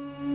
Mm-hmm.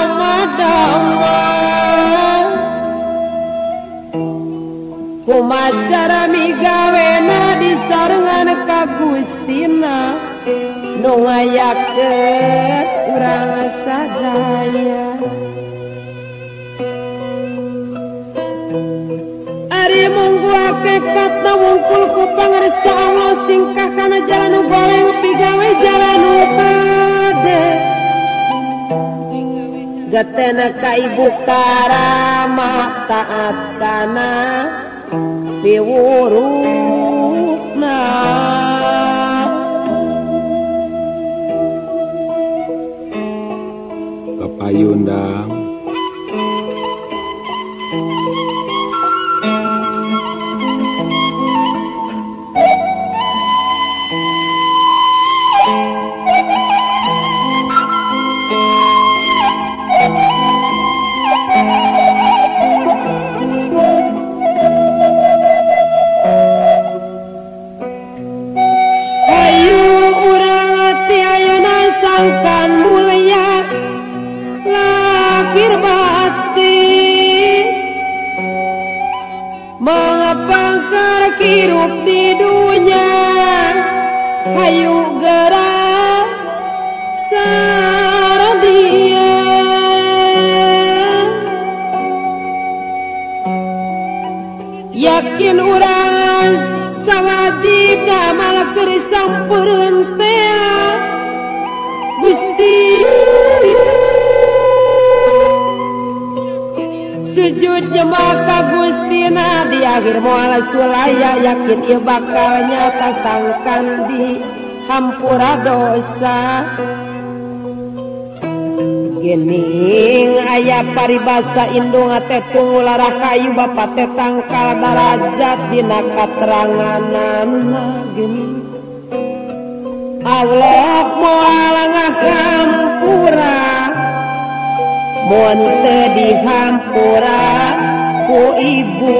Ramadan kumacara migawena disarengan ka Gustina nu ngayakeun urang sadaya Ari munggu hakikat wungkul ku pangarsa Allah singkah kana jalan nu goreng pigawe jalan ngetenaka ibu karama taat kana piwurukna kepayundang Hilangkan mulia lahir batin. Mengapa kirup di dunia? Kayu gerak sardia Yakin orang sawajib amal kerisang perentah sujud jemaka Gustina di akhir mualah Sulaya yakin ia bakalnya tasangkan di hampura dosa. Gening ayah paribasa indung teh tunggu larah kayu bapak teh tangkal darajat dina kateranganan gening. Allah mualah ngahampura bonte dihampura ku ibu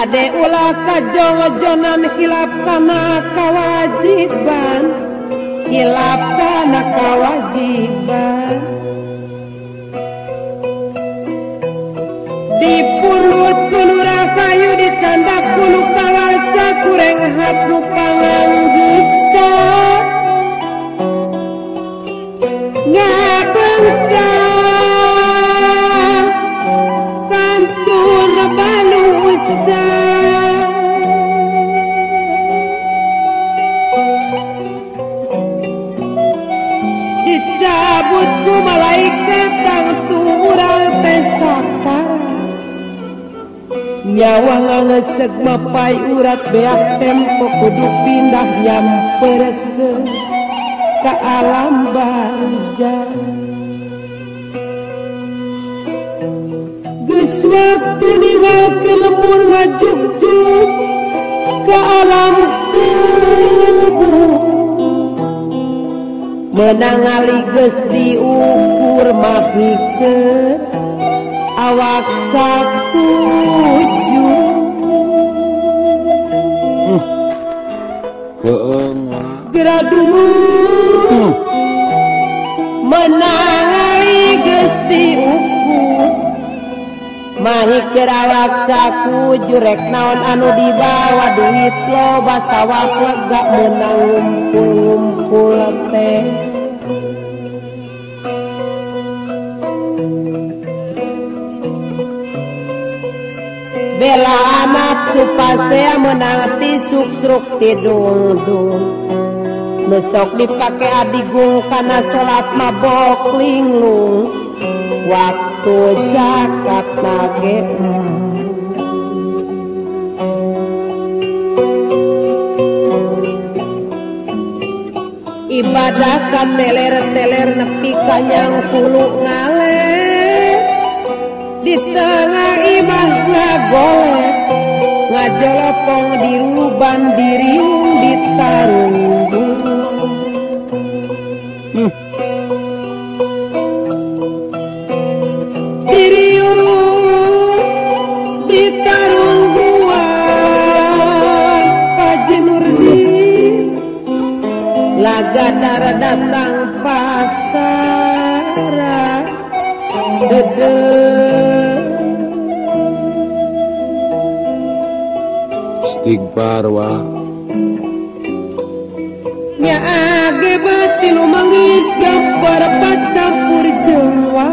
Ade ulah kajowajonan hilap kana kawajiban. Hilap kana kawajiban. Di nyawangan ngeseg mapai urat beak tempo kudu pindah nyamperkeun ka alam barja geus waktu ninggalkeun lembur ngajukjuk ka alam kubur menang geus diukur mahikeun awak sakuj Hmm. menangai Gusti uku. Mahikiraraksaku jurek naon anu dibawa duit lo basa wak lega menangkumpul teh. Bela anak supaya menanti suksruk tidung-dung besok dipakai adigung karena salat mabok linglung. Waktu zakat nage ibadah kan teler-teler nepi kanyang puluh ngaler di tengah imah nggak boleh di ruban dirium di tarung hmm. Darah datang pasar Dedek istighfarwa yabatin menggis campur Jawa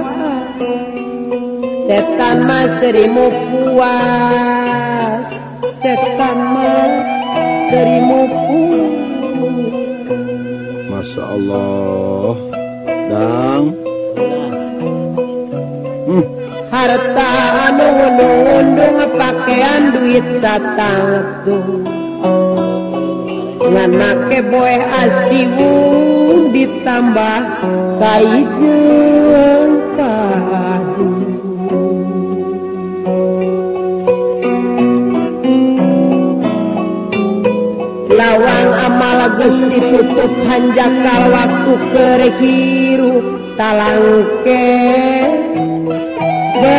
setan Masrimu puas setan Masrimu Masya Allah. Dang. harta anu-undung pakaian duit satangtung nganake boy asiwu ditambah kaijeng padu. Lawang amal geus ditutup hanjakal waktu keur hirup talangke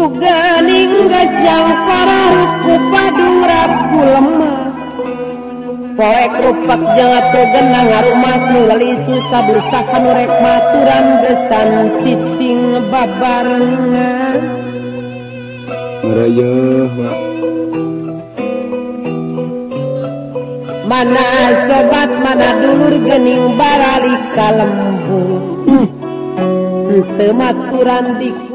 dugainggas jangkaran kupadung raku lemah. Poek rupak jangan tergenang rumah nunggali susah berusakan urek maturan gesan cicing babarengan Merayuh, mana sobat mana dulur gening barali kalembu hmm. tematuran dik